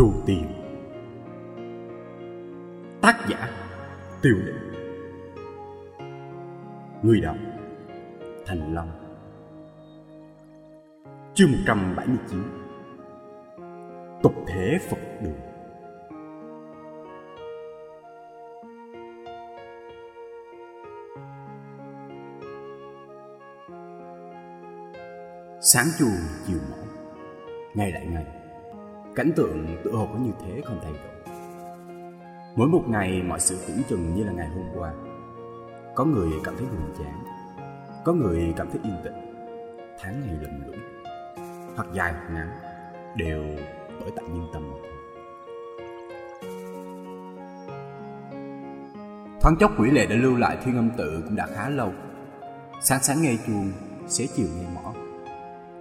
Trù Tiền Tác giả, Tiêu Định. Người đọc, Thành Long. Chương 179 Tục thể Phật đường. Sáng chuông chiều mỏi Ngày lại ngày Cảnh tượng tự hồ có như thế không thay đổi Mỗi một ngày mọi sự tưởng chừng như là ngày hôm qua. Có người cảm thấy buồn chán, Có người cảm thấy yên tĩnh. Tháng ngày lầm lũng Hoặc dài hoặc ngắn, Đều bởi tại nhân tâm Thoáng chốc quỷ lệ đã lưu lại thiên âm tự cũng đã khá lâu. Sáng sáng nghe chuông, Xế chiều nghe mõ.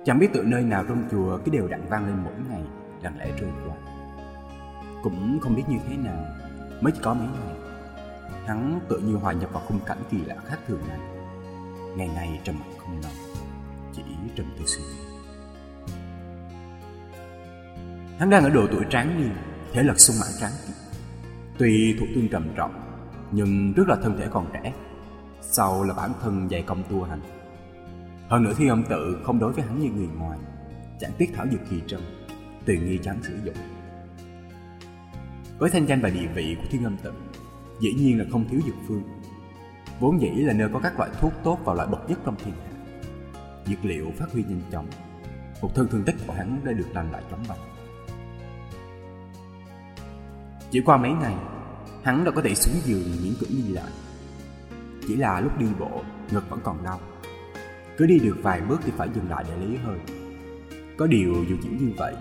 Chẳng biết từ nơi nào trong chùa cứ đều đặn vang lên mỗi ngày lặng lẽ trôi qua. Cũng không biết như thế nào Mới chỉ có mấy ngày. Hắn tự như hòa nhập vào khung cảnh kỳ lạ khác thường này Ngày nay trầm mặc không nói, Chỉ trầm tư suy nghĩ. Hắn đang ở độ tuổi tráng niên, Thể lực sung mãn tráng kiện. Tuy thuộc tương trầm trọng, Nhưng rất là thân thể còn trẻ. Sau là bản thân dày công tu hành. Hơn nữa thiên âm tự không đối với hắn như người ngoài, Chẳng tiếc thảo dược kỳ trân. Tùy nghi cho sử dụng. Với thanh danh và địa vị của thiên âm tự, Dĩ nhiên là không thiếu dược phương. Vốn dĩ là nơi có các loại thuốc tốt và loại bậc nhất trong thiên hạ. Dược liệu phát huy nhanh chóng, Một thân thương tích của hắn đã được lành lại chóng vành Chỉ qua mấy ngày, Hắn đã có thể xuống giường những cưỡng đi lại. Chỉ là lúc đi bộ, Ngực vẫn còn đau. Cứ đi được vài bước thì phải dừng lại để lấy hơi. Có điều dù chỉ như vậy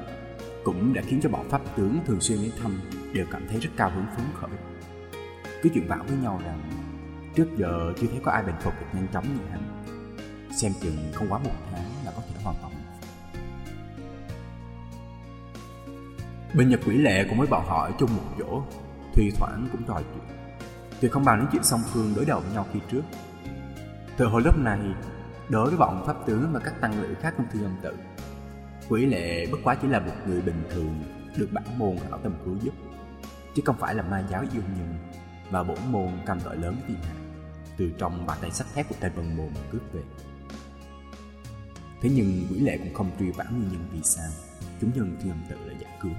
cũng đã khiến cho bọn pháp tướng thường xuyên đến thăm, Đều cảm thấy rất cao hứng phấn khởi. Cứ chuyện bảo với nhau rằng, Trước giờ chưa thấy có ai bình phục được nhanh chóng như hắn, Xem chừng không quá một tháng là có thể hoàn toàn. Bên Nhật Quỷ Lệ cũng với bọn họ ở chung một chỗ Thì thoảng cũng trò chuyện. Tuy không bằng nói chuyện song phương đối đầu với nhau khi trước, Từ hồi lúc này, Đối với bọn pháp tướng và các tăng lữ khác trong thư âm tự. Quỷ lệ bất quá chỉ là một người bình thường Được bản môn hảo tâm cứu giúp Chứ không phải là ma giáo yêu nhân Và bổn môn cam tội lớn thiên hạ Từ trong bàn tay sắt thép của tay vân môn cướp về. Thế nhưng quỷ lệ cũng không truy bản nguyên nhân vì sao Chúng nhân thư âm tự lại giải cứu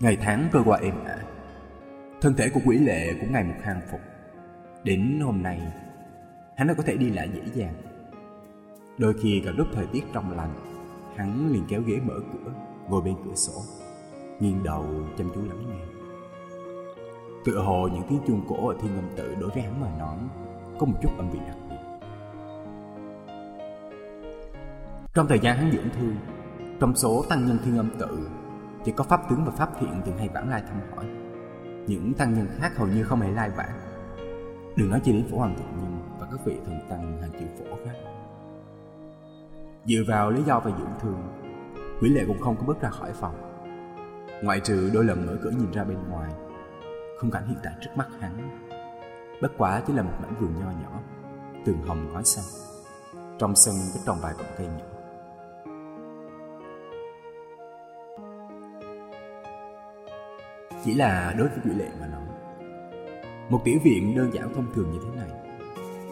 Ngày tháng trôi qua êm ả Thân thể của quỷ lệ cũng ngày một khang phục. Đến hôm nay, hắn đã có thể đi lại dễ dàng. Đôi khi gặp lúc thời tiết trong lành, hắn liền kéo ghế mở cửa, ngồi bên cửa sổ, nghiêng đầu chăm chú lắng nghe. Tựa hồ những tiếng chuông cổ ở thiên âm tự đối với hắn mà nói có một chút âm vị đặc biệt. Trong thời gian hắn dưỡng thương, trong số tăng nhân thiên âm tự chỉ có pháp tướng và pháp thiện thường hay vãng lai thăm hỏi. Những tăng nhân khác hầu như không hề lai vãng Đừng nói chi đến phổ hoàng thượng nhân và các vị thần tăng hàng triệu phổ khác. Dựa vào lý do về dưỡng thương, Quỷ Lệ cũng không có bước ra khỏi phòng. Ngoại trừ đôi lần mở cửa nhìn ra bên ngoài, khung cảnh hiện tại trước mắt hắn. Bất quá chỉ là một mảnh vườn nho nhỏ, tường hồng ngói xanh. Trong sân có trồng vài cọng cây nhỏ. Chỉ là đối với Quỷ Lệ mà nói, một tiểu viện đơn giản thông thường như thế này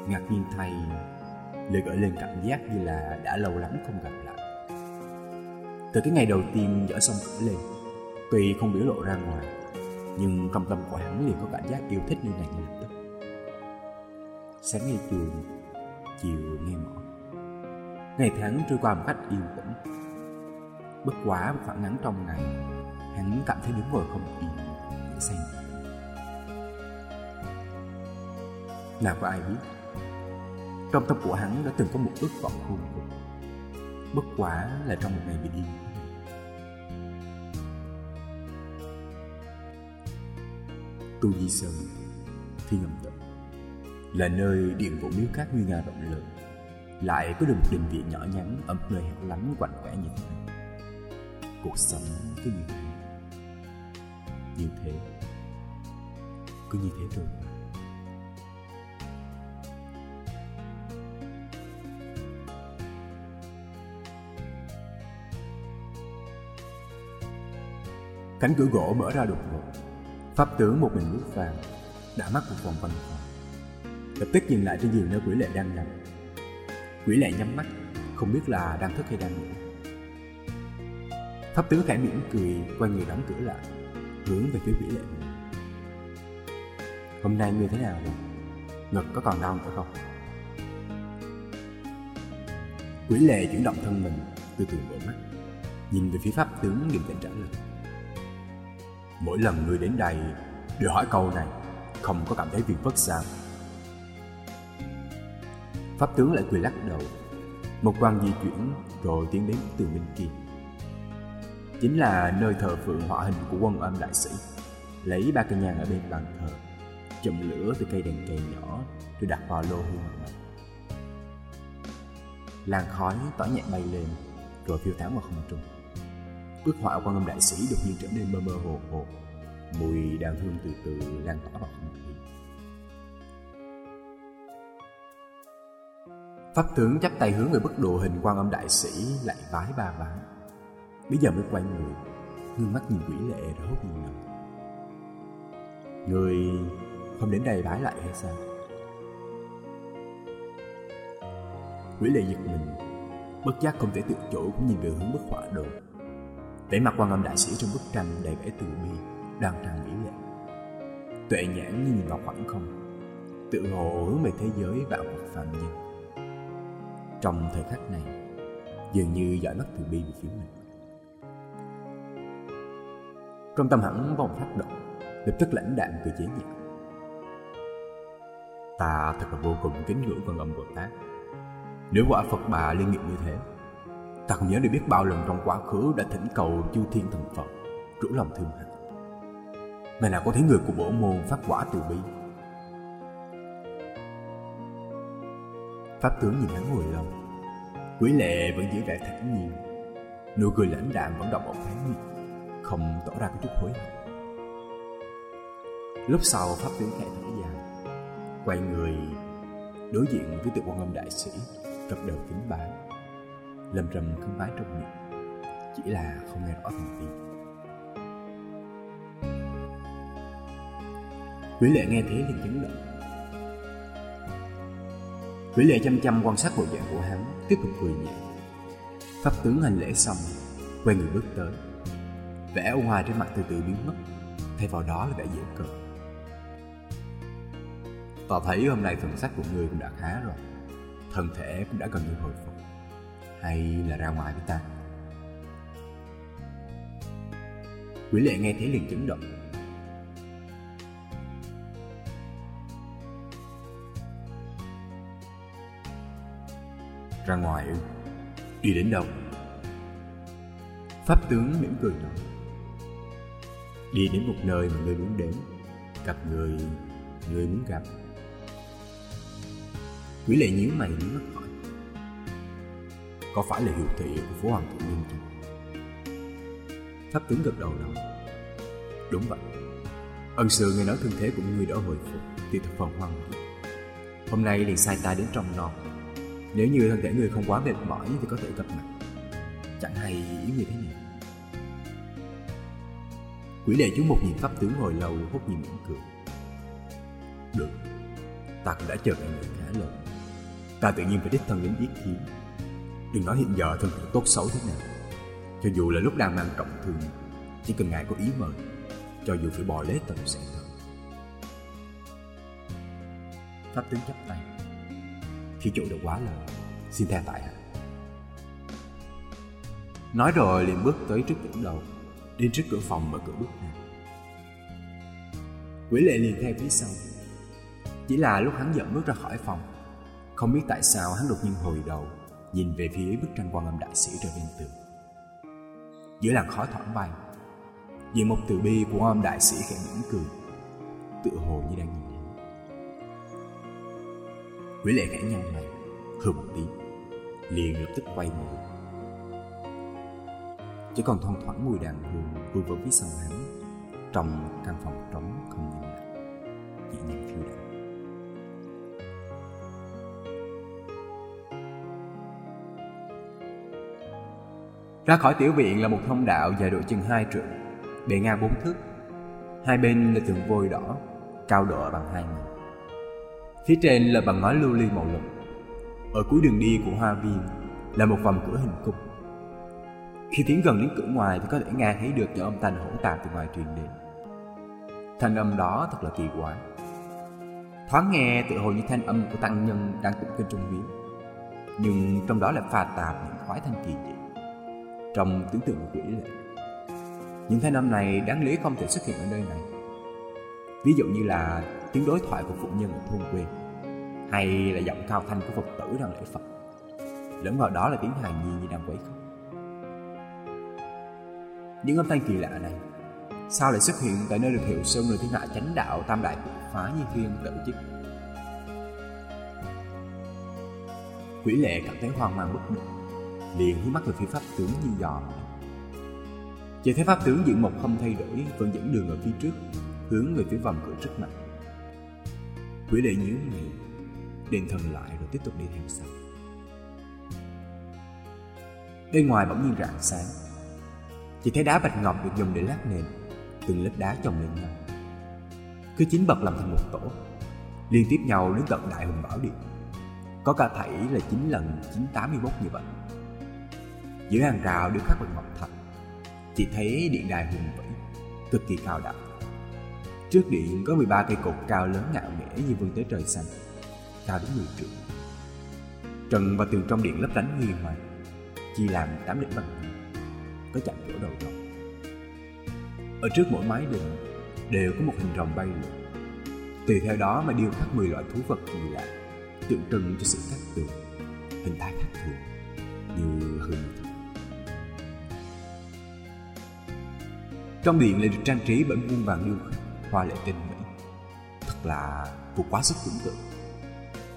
Ngạc nhiên thay lại gợi lên cảm giác như là đã lâu lắm không gặp lại. Từ cái ngày đầu tiên dở xong cửa lên, Tuy không biểu lộ ra ngoài, Nhưng trong tâm của hắn liền có cảm giác yêu thích như này ngay lập tức. Sáng nghe trường Chiều nghe mỏ Ngày tháng trôi qua một cách yên tĩnh. Bất quá một khoảng ngắn trong ngày, Hắn cảm thấy đứng ngồi không yên Để xem Nào có ai biết trong tâm của hắn đã từng có một ước vọng khôn cùng Bất quả là trong một ngày bị điên. Tu Di Sơn Thiên âm tự Là nơi điện vụ miếu cát nguy nga rộng lớn. Lại có được một đình viện nhỏ nhắn Ở một nơi hẻo lánh, quạnh quẻ như thế. Này Cuộc sống cứ như thế. Như thế. Cứ như thế thôi. Cánh cửa gỗ mở ra đột ngột. Pháp tướng một mình bước vào, Đã mắt một vòng quanh phòng Lập tức dừng lại trên giường nơi quỷ lệ đang nằm. Quỷ lệ nhắm mắt, Không biết là đang thức hay đang ngủ. Pháp tướng khẽ mỉm cười, Quay người đóng cửa lại, Hướng về phía quỷ lệ Hôm nay ngươi thế nào rồi? Ngực có còn đau nữa không? Quỷ lệ chuyển động thân mình, Từ từ mở mắt, Nhìn về phía pháp tướng điềm tĩnh trả lời. Mỗi lần người đến đây Đều hỏi câu này, Không có cảm thấy phiền phức sao? Pháp tướng lại cười lắc đầu. Một quan di chuyển rồi tiến đến từ bên kia. Chính là nơi thờ phượng họa hình của quân âm đại sĩ. Lấy ba cây nhang ở bên bàn thờ Châm lửa từ cây đèn cây nhỏ Rồi đặt vào lô hương mặt Làn khói tỏa nhẹ bay lên Rồi phiêu tán vào không trung. Bức họa quan âm đại sĩ đột nhiên trở nên mơ mơ hồ hồ. Mùi đàn hương từ từ lan tỏa vào không khí Pháp tướng chắp tay hướng về bức đồ hình quan âm đại sĩ lại vái ba vái Bây giờ mới quay người, Ngưng mắt nhìn quỷ lệ rồi hốt nhìn nói. Người không đến đây vái lại hay sao? Quỷ lệ giật mình, Bất giác không thể tự chủ cũng nhìn về hướng bức họa đồ. Vẻ mặt quan âm đại sĩ trong bức tranh đầy vẻ từ bi, Đang tràn nghĩ lệ Tuệ nhãn như nhìn vào khoảng không, Tự hồ hướng về thế giới vạn vật phàm nhân. Trong thời khắc này, Dường như dõi mắt từ bi về phía mình. Trong tâm hẳn vòng phát động, Lập tức lãnh đạm từ chế nhạc. Ta thật là vô cùng kính ngưỡng quan âm Bồ Tát. Nếu quả Phật bà liên nghiệp như thế Ta không nhớ được biết bao lần trong quá khứ đã thỉnh cầu chư thiên thần Phật, Rủ lòng thương hại. Mà nào có thấy người của bổ môn phát quả từ bi? Pháp tướng nhìn hắn hồi lâu. Quý lệ vẫn giữ vẻ thản nhiên. Nụ cười lãnh đạm vẫn động ở khóe miệng Không tỏ ra cái chút hối hận. Lúc sau, Pháp tướng khẽ thở dài, Quay người Đối diện với tượng quan âm đại sĩ Cập đầu kính bái lầm rầm khấn bái trong miệng. Chỉ là không nghe rõ thành tiếng. Quý lệ nghe thế liền chấn động. Quý lệ chăm chăm quan sát bộ dạng của hắn, Tiếp tục cười nhẹ. Pháp tướng hành lễ xong, Quay người bước tới. Vẻ ôn hòa trên mặt từ từ biến mất, Thay vào đó là vẻ dễ cợt tỏ thấy hôm nay thần sắc của người cũng đã khá rồi, Thân thể cũng đã gần như hồi phục. Hay là ra ngoài với ta? Quỷ lệ nghe thế liền chấn động. Ra ngoài ư? Đi đến đâu? Pháp tướng mỉm cười nói. Đi đến một nơi mà ngươi muốn đến, Gặp người Người muốn gặp. Quỷ lệ nhíu mày, nhíu mắt. Có phải là hiệu thị của phố Hoàng Thượng Nhân không? Pháp tướng gật đầu nói Đúng vậy. Ân sư nghe nói thương thế của ngươi đã hồi phục Thì thật phần hoang hỷ Hôm nay liền sai ta đến trong non. Nếu như thân thể ngươi không quá mệt mỏi Thì có thể gặp mặt. Chẳng hay ý như thế nào? Quỷ lệ chú một nhìn pháp tướng hồi lâu, hốt nhìn mỉm cười Được. Ta cũng đã chờ ngày người trả lời. Ta tự nhiên phải đích thân đến yết kiến. Đừng nói hiện giờ thân phận tốt xấu thế nào Cho dù là lúc đang mang trọng thương, Chỉ cần ngài có ý mời, Cho dù phải bò lết tầm sẽ thật Pháp tướng chắp tay. Khi chủ đã quá lời Xin tha tại hạ. Nói rồi liền bước tới trước cửa đầu Đến trước cửa phòng mở cửa bước ra. Quỷ lệ liền theo phía sau. Chỉ là lúc hắn dẫn bước ra khỏi phòng, Không biết tại sao hắn đột nhiên hồi đầu. Nhìn về phía bức tranh quan âm đại sĩ trên bên tường. Giữa làn khói thoảng bay Diện một từ bi của quan âm đại sĩ khẽ mỉm cười Tự hồ như đang nhìn hắn Quỷ lệ khẽ nhăn mày Hừ một tiếng, Liền lập tức quay người. Chỉ còn thoang thoảng mùi đàn hương vương vấn phía sau hắn, trong căn phòng trống không nhìn lại, chỉ nhìn phiêu đạm ra khỏi tiểu viện là một thông đạo dài độ chừng hai trượng bề ngang bốn thước. Hai bên là tường vôi đỏ, cao độ bằng hai người. Phía trên là bằng ngói lưu ly màu lục. Ở cuối đường đi của hoa viên là một vòng cửa hình cung. Khi tiến gần đến cửa ngoài thì có thể nghe thấy được những âm thanh hỗn tạp từ ngoài truyền đến. Thanh âm đó thật là kỳ quái. Thoáng nghe tự hồ như thanh âm của tăng nhân đang tụng kinh trong miếu. Nhưng trong đó lại pha tạp những khoái thanh kỳ dị. Trong tưởng tượng của quỷ lệ. Những thanh âm này đáng lý không thể xuất hiện ở nơi này. Ví dụ như là tiếng đối thoại của phụ nhân ở thôn quê, hay là giọng cao thanh của Phật tử đang lễ Phật. Lẫn vào đó là tiếng hài nhi như đang quấy khóc. Những âm thanh kỳ lạ này, sao lại xuất hiện tại nơi được hiệu sơn người thiên hạ chánh đạo tam đại phá như thiên tự chức quỷ lệ cảm thấy hoang mang bất định liền hướng mắt về phía pháp tướng như dò. Chỉ thấy pháp tướng diện mục không thay đổi, vẫn dẫn đường ở phía trước, hướng về phía vòng cửa trước mặt. Quỷ lệ nhíu mày định thần lại rồi tiếp tục đi theo sau. Bên ngoài bỗng nhiên rạng sáng. Chỉ thấy đá bạch ngọc được dùng để lát nền, từng lớp đá chồng lên nhau. Cứ chín bậc làm thành một tổ, liên tiếp nhau đến tận đại hùng bảo điện. Có cả thảy là 9 lần 981 như vậy giữa hàng rào được khắc bằng ngọc thạch. Chỉ thấy điện đài hùng vĩ cực kỳ cao đẳng. Trước điện có 13 cây cột cao lớn ngạo nghễ như vươn tới trời xanh. Cao đến 10 trượng. Trần và tường trong điện lấp lánh nghi hoàng chia làm tám đỉnh bằng có chạm chỗ đầu rồng ở trước mỗi mái đình đều có một hình rồng bay lượn. Tùy theo đó mà điêu khắc 10 loại thú vật kỳ lạ, tượng trưng cho sự khác thường, hình thái khác thường, như hình Trong điện lại được trang trí bởi muôn vàng điêu khắc, hoa lệ tinh mỹ. Thật là vượt quá sức tưởng tượng,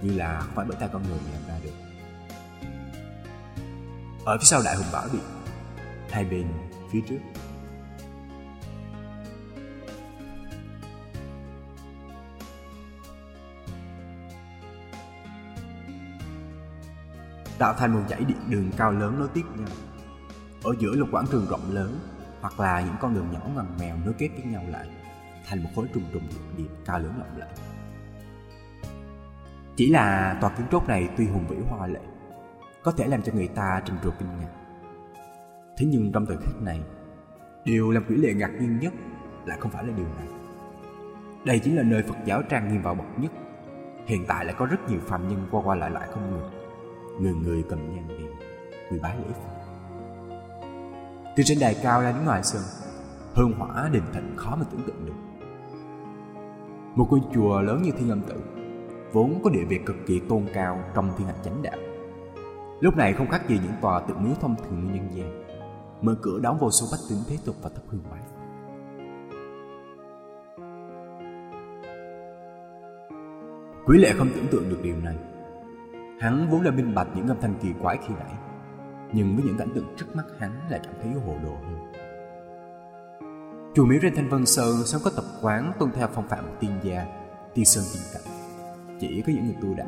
như là không phải bởi tay con người làm ra được. Ở phía sau đại hùng bảo điện, hai bên, phía trước tạo thành một dãy điện đường cao lớn nối tiếp nhau. Ở giữa là quảng trường rộng lớn, hoặc là những con đường nhỏ ngoằn mèo nối kết với nhau lại, thành một khối trùng trùng điệp điệp cao lớn lộng lẫy. Chỉ là tòa kiến trúc này tuy hùng vĩ hoa lệ, có thể làm cho người ta trầm trồ kinh ngạc. Thế nhưng trong thời khắc này, điều làm quỷ lệ ngạc nhiên nhất lại không phải là điều này. Đây chính là nơi Phật giáo trang nghiêm vào bậc nhất. Hiện tại lại có rất nhiều phàm nhân qua qua lại lại không ngừng người người cầm nhang đèn quỳ bái lễ Phật. Từ trên đài cao ra đến ngoài sân, hương hỏa đình thịnh khó mà tưởng tượng được. Một ngôi chùa lớn như Thiên Âm Tự, vốn có địa vị cực kỳ tôn cao trong thiên hạ chánh đạo. Lúc này không khác gì những tòa tự miếu thông thường như nhân gian, mở cửa đón vô số bách tướng thế tục và thấp hương bái Quý lệ không tưởng tượng được điều này Hắn vốn là minh bạch những âm thanh kỳ quái khi nãy nhưng với những cảnh tượng trước mắt, hắn lại cảm thấy hồ đồ hơn. Chùa miếu trên Thanh Vân Sơn sớm có tập quán tuân theo phong phạm tiên gia, Tiên Sơn tiên cảnh. Chỉ có những người tu đạo.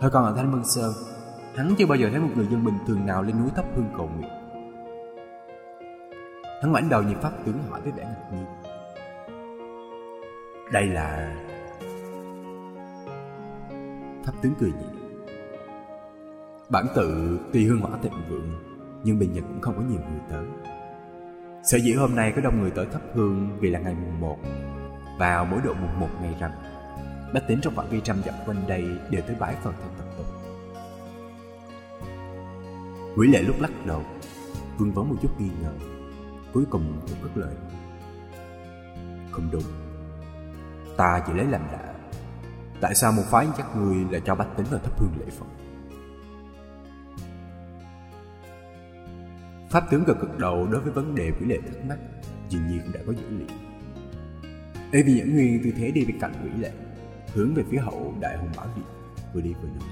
Thời còn ở Thanh Vân Sơn, Hắn chưa bao giờ thấy một người dân bình thường nào lên núi thắp hương cầu nguyện. Hắn ngoảnh đầu nhìn Pháp tướng hỏi với vẻ ngạc nhiên. Đây là pháp tướng cười nhẹ. Bản tự tuy hương hỏa thịnh vượng, Nhưng bình nhật cũng không có nhiều người tới. Sở dĩ hôm nay có đông người tới thắp hương Vì là ngày mùng 1 Vào mỗi độ mùng 1 ngày rằm, Bách tính trong phạm vi trăm dặm quanh đây Đều tới bãi phần theo tập tục. Quỷ lệ lúc lắc đầu, Vương vấn một chút nghi ngờ, Cuối cùng cũng cất lời. Không đúng. Ta chỉ lấy làm lạ. Tại sao một phái chắc người lại cho bách tính vào thắp hương lễ Phật? Pháp tướng gật cực đầu đối với vấn đề quỷ lệ thắc mắc, Dường như cũng đã có dữ liệu. Ê, vì dẫn nguyên tư thế đi bên cạnh quỷ lệ, Hướng về phía hậu đại hùng bảo điện Vừa đi vừa nói.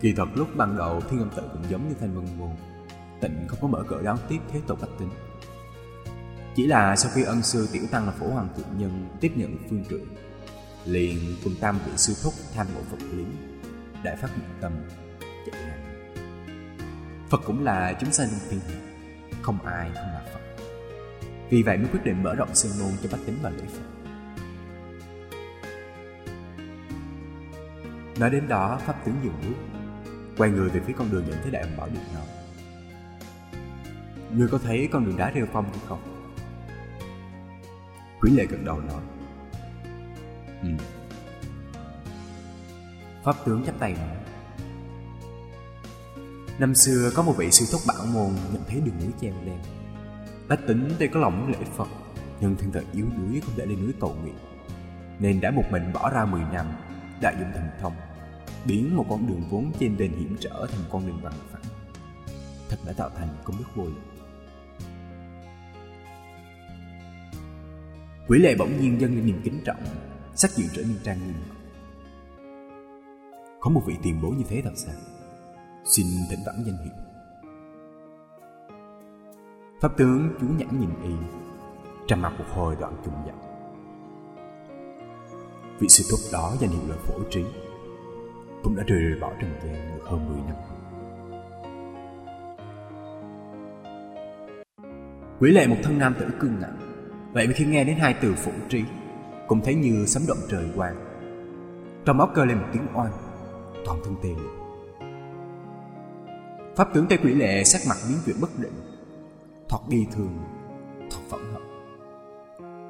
Kỳ thật lúc ban đầu thiên âm tự cũng giống như thanh vân môn, Tịnh không có mở cửa đón tiếp thế tục bách tính. Chỉ là sau khi ân sư tiểu tăng là phổ hoàng thượng nhân tiếp nhận phương trưởng, liền cùng tam vị sư thúc tham ngộ Phật lý, đại phát nguyện tâm, chạy ra. Phật cũng là chúng sanh trong thiên Không ai không là Phật. Vì vậy mới quyết định mở rộng sơn môn cho bách tính và lễ Phật. Nói đến đó, Pháp tướng dừng bước Quay người về phía con đường dẫn tới Đại Hồng Bảo Điện nói Ngươi có thấy con đường đá rêu phong hay không? Quý lệ gật đầu nói Ừ. Pháp tướng chắp tay nói Năm xưa có một vị sư thúc bản môn nhận thấy đường núi treo lên Bách tính tuy có lòng lễ Phật, Nhưng thân thể yếu đuối không thể lên núi cầu nguyện. Nên đã một mình bỏ ra 10 năm Đại dụng thần thông, Biến một con đường vốn trên đền hiểm trở thành con đường bằng phẳng. Thật đã tạo thành công đức vô lượng. Quỷ lệ bỗng nhiên dâng lên niềm kính trọng, Sắc diện trở nên trang nghiêm. Có một vị tiền bối như thế thật sao? Xin thỉnh vãng danh hiệu. Pháp tướng chú nhãn nhìn y, Trầm mặt một hồi đoạn trùng dặn. Vị sư thúc đó danh hiệu là phổ trí, Cũng đã rời bỏ trần gian được hơn 10 năm. Quỷ lệ một thân nam tử cương ngạnh, Vậy mà khi nghe đến hai từ phổ trí, Cũng thấy như sấm động trời quang. Trong óc cơ lên một tiếng oan, Toàn thân tê liệt. Pháp tướng Tây Quỷ Lệ sắc mặt biến chuyển bất định. Thoạt bi thường Thoạt phẫn hận.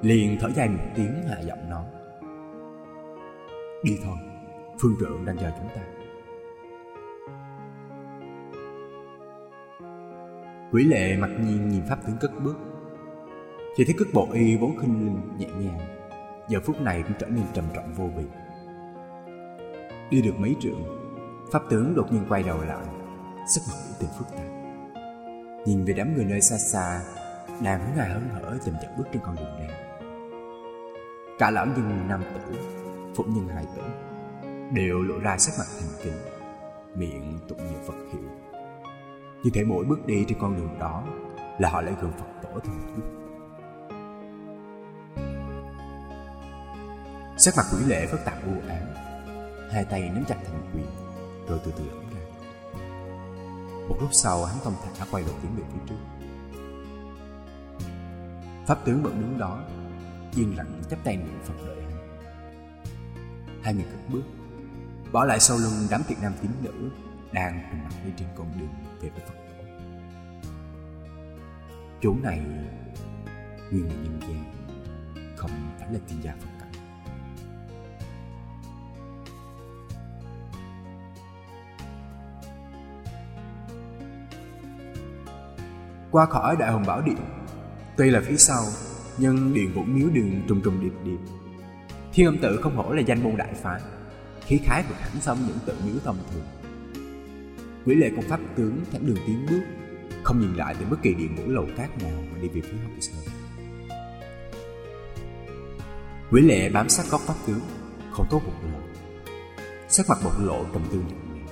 Liền thở dài một tiếng hạ giọng nói. Đi thôi, Phương trưởng đang chờ chúng ta. Quỷ lệ mặc nhiên nhìn pháp tướng cất bước. Chỉ thấy cất bộ y vốn khinh linh, nhẹ nhàng. Giờ phút này cũng trở nên trầm trọng vô vị. Đi được mấy trượng, Pháp tướng đột nhiên quay đầu lại. Sắc mặt biểu tình phức tạp Nhìn về đám người nơi xa xa Đang hướng ngài hớn hở chậm chậm bước trên con đường đen Cả lão nhân nam tử, Phụ nhân hài tử, Đều lộ ra sắc mặt thành kính, Miệng tụng nhiều Phật hiệu. Như thể mỗi bước đi trên con đường đó Là họ lại gần Phật tổ thêm một chút Sắc mặt quỷ lệ phức tạp u ám, Hai tay nắm chặt thành quyền, Rồi từ từ một lúc sau, hắn thông thả quay đầu tiến về phía trước. Pháp tướng vẫn đứng đó, Yên lặng chắp tay niệm Phật đợi hắn. Hai người cất bước, Bỏ lại sau lưng đám thiện nam tín nữ Đang cùng mặt đi trên con đường về với Phật tổ. Chỗ này Nguyên là nhân gian Không phải là thiên gia Phật Qua khỏi Đại Hồng Bảo Điện. Tuy là phía sau, Nhưng điện vũ miếu đường trùng trùng điệp điệp. Thiên âm tự không hổ là danh môn đại phái, Khí khái vượt hẳn xong những tự miếu thông thường. Quỷ lệ công pháp tướng thẳng đường tiến bước, Không nhìn lại từ bất kỳ điện vũ lầu cát nào Mà đi về phía hậu sơn. Quỷ lệ bám sát góc pháp tướng, Không tốt một lần. Sắc mặt bộc lộ trầm tư nhận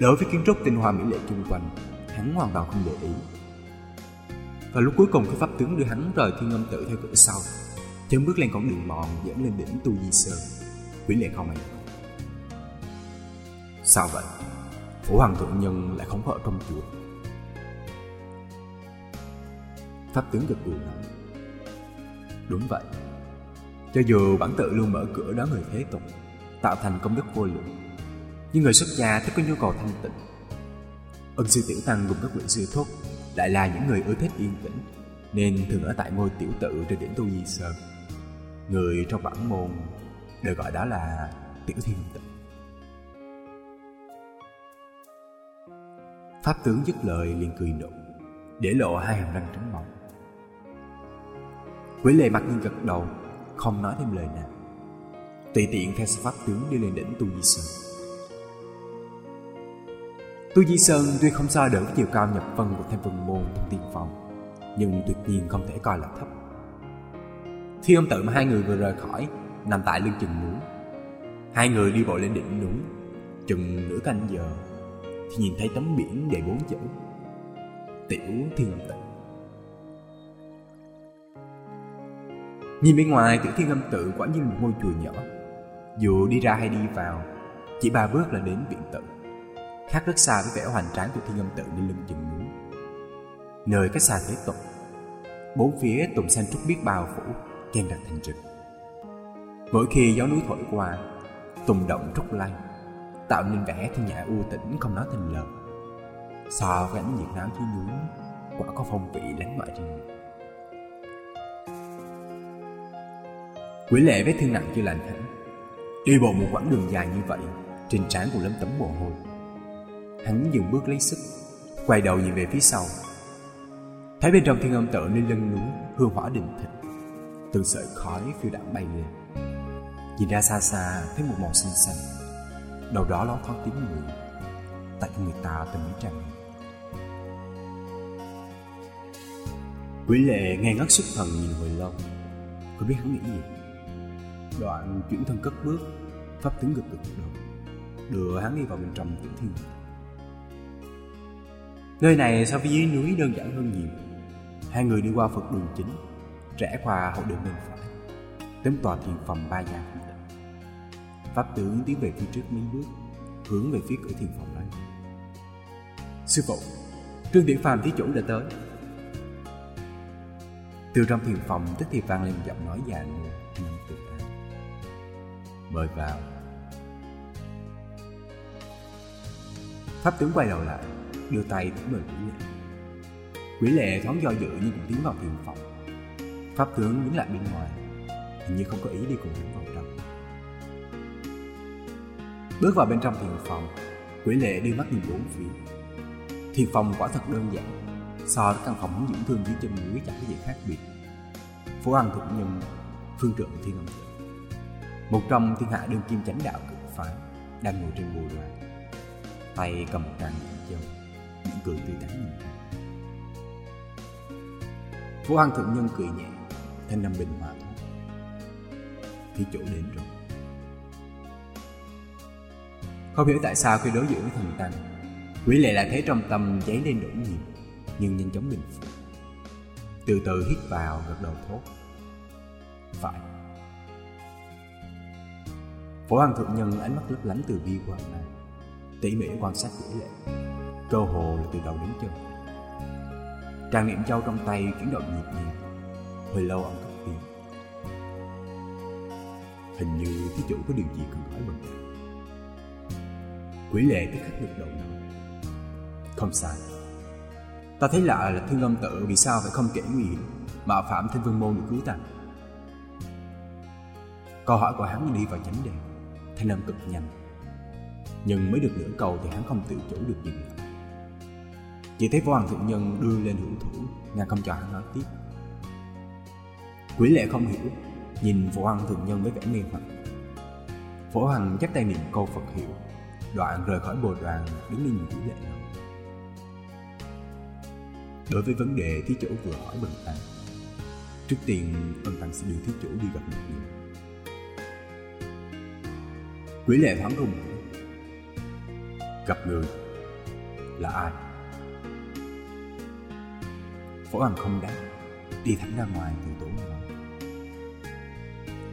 Đối với kiến trúc tinh hoa mỹ lệ chung quanh Hắn hoàn toàn không để ý. Và lúc cuối cùng khi pháp tướng đưa hắn rời thiên âm tử theo cửa sau Chân bước lên con đường mòn, dẫn lên đỉnh Tu Di Sơn. Quỷ lệ không ai Sao vậy? Phủ hoàng thượng nhân lại không có ở trong chùa. Pháp tướng gật gù nói, Đúng vậy. Cho dù bản tự luôn mở cửa đón người thế tục, Tạo thành công đức vô lượng, Nhưng người xuất gia thích có nhu cầu thanh tịnh Ân sư tiểu tăng cùng các vị sư thúc Lại là những người ưa thích yên tĩnh, Nên thường ở tại ngôi tiểu tự trên đỉnh Tu Di Sơn. Người trong bản môn đều gọi đó là tiểu thiên tự Pháp tướng dứt lời liền cười nụ, Để lộ hai hàm răng trắng mỏng Quỷ lệ mặt nhiên gật đầu, Không nói thêm lời nào. Tùy tiện theo pháp tướng đi lên đỉnh Tu Di Sơn. Tu Di Sơn tuy không so được chiều cao nhập vân của Thanh Vân Môn trong tiên phòng Nhưng tuyệt nhiên không thể coi là thấp. Khi ông tự mà hai người vừa rời khỏi, Nằm tại lưng chừng núi. Hai người đi bộ lên đỉnh núi, Chừng nửa canh giờ, Thì nhìn thấy tấm biển đầy bốn chữ, Tiểu Thiên Âm Tự Nhìn bên ngoài, Tiểu Thiên Âm Tự quả như một ngôi chùa nhỏ. Dù đi ra hay đi vào, Chỉ ba bước là đến viện tự khác rất xa với vẻ hoành tráng của thiên âm tự bên lưng chừng núi. Nơi cách xa thế tục, bốn phía tùng xanh trúc biết bao phủ, chen đặt thành rừng. Mỗi khi gió núi thổi qua, tùng động trúc lay tạo nên vẻ thiên nhã u tĩnh không nói thành lời. So với ánh nhiệt náo dưới núi, quả có phong vị lánh ngoại riêng. Quỷ lệ vết thương nặng chưa lành hẳn, đi bộ một quãng đường dài như vậy, trên trán của lấm tấm mồ hôi hắn dừng bước lấy sức, quay đầu nhìn về phía sau. Thấy bên trong thiên âm tự nơi lưng núi, hương hỏa đình thịnh, từng sợi khói phiêu đãng bay lên. Nhìn ra xa xa, thấy một màu xanh xanh đầu đó ló thoáng tiếng người, tại người ta từng mấy trăm Quỷ lệ nghe ngất xuất thần nhìn hồi lâu, Không biết hắn nghĩ gì. Đoạn chuyển thân cất bước, Pháp tướng gật gật đầu, Đưa hắn đi vào bên trong tiểu thiên. Nơi này so với dưới núi đơn giản hơn nhiều. Hai người đi qua Phật đường chính, Rẽ qua hậu đường bên phải, Đến tòa thiền phòng ba nhà không tịnh. Pháp tướng tiến về phía trước mấy bước, Hướng về phía cửa thiền phòng nói Sư phụ, Trương Tiểu Phàm thí chủ đã tới. Từ trong thiền phòng tức thì vang lên giọng nói già nua năm từ an mời vào. Pháp tướng quay đầu lại đưa tay đến mời quỷ lệ quỷ lệ thoáng do dự nhưng cũng tiến vào thiền phòng. Pháp tướng đứng lại bên ngoài, hình như không có ý đi cùng hắn vào trong. Bước vào bên trong thiền phòng, quỷ lệ đưa mắt nhìn bốn phía. Thiền phòng quả thật đơn giản, so với căn phòng dưỡng thương dưới chân núi chẳng có gì khác biệt. Phố ăn thượng nhân, phương trượng thiên âm tự một trong thiên hạ đương kim chánh đạo cực phái đang ngồi trên bồ đoàn, tay cầm một trang châu mỉm cười tươi tắn. Nhìn ta Phú Hoàng thượng nhân cười nhẹ, thanh âm bình hòa. Thốt thì chỗ đến rồi. Không hiểu tại sao khi đối diện với thần tăng quỷ lệ lại thấy trong tâm cháy lên nỗi nhiệt nhưng nhanh chóng bình phục. Từ từ hít vào gật đầu thốt. Phải. Phổ hoàng thượng nhân ánh mắt lấp lánh từ bi quan này tỉ mỉ quan sát quỷ lệ cơ hồ là từ đầu đến chân. Trang niệm châu trong tay chuyển động nhịp nhàng hồi lâu ông cất tiếng hình như thí chủ có điều gì cần hỏi bần quỷ lệ tức khắc được đầu nói không sai. Ta thấy lạ là thương âm tự vì sao phải không kể nguy hiểm Mà Phạm thiên Vương Môn được cứu ta? Câu hỏi của hắn đi vào chánh đề, Thanh âm cực nhanh. Nhưng mới được nửa cầu thì hắn không tự chủ được dừng lại. Chỉ thấy võ hoàng thượng nhân đưa lên hữu thủ ngài không cho hắn nói tiếp. Quỷ lệ không hiểu, Nhìn võ hoàng thượng nhân với vẻ mê hoặc. Võ Hoàng chắp tay niệm câu Phật hiệu, Đoạn rời khỏi bồ đoàn, đứng lên nhìn quỷ lệ Đối với vấn đề thí chủ vừa hỏi Bần Tăng Trước tiên Bần Tăng sẽ đưa thí chủ đi gặp một người. Quỷ lệ thoáng rung Gặp người Là ai? Phổ Hoàng không đáp Đi thẳng ra ngoài từ tổ nhỏ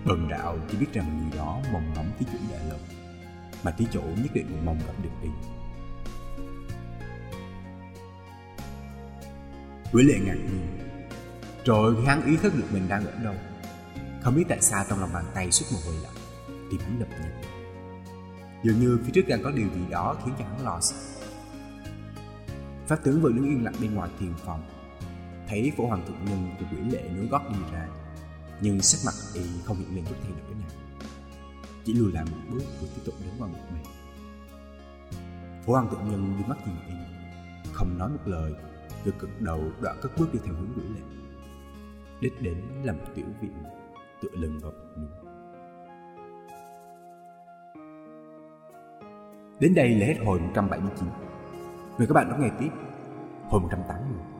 Bần đạo chỉ biết rằng người đó mong ngóng thí chủ đại lộc, Mà thí chủ nhất định mong gặp được đi Quỷ lệ ngạc nhiên Rồi khi hắn ý thức được mình đang ở đâu? Không biết tại sao trong lòng bàn tay xuất một hồi lạnh, Tim hắn đập nhanh. Dường như phía trước đang có điều gì đó khiến cho hắn lo sợ. Pháp tướng vừa đứng yên lặng bên ngoài thiền phòng Thấy phổ hoàng thượng nhân của quỷ lệ nối gót đi ra, Nhưng sắc mặt y không hiện lên chút thay đổi nào. Chỉ lùi lại một bước rồi tiếp tục đến qua một bên. Phổ hoàng thượng nhân đưa mắt nhìn y, Không nói một lời rồi cực đầu đoạn cất bước đi theo hướng quỷ lệ Đích đến là một tiểu viện, Tựa lưng vào núi. Đến đây là hết hồi 179 Mời các bạn đón nghe tiếp Hồi 180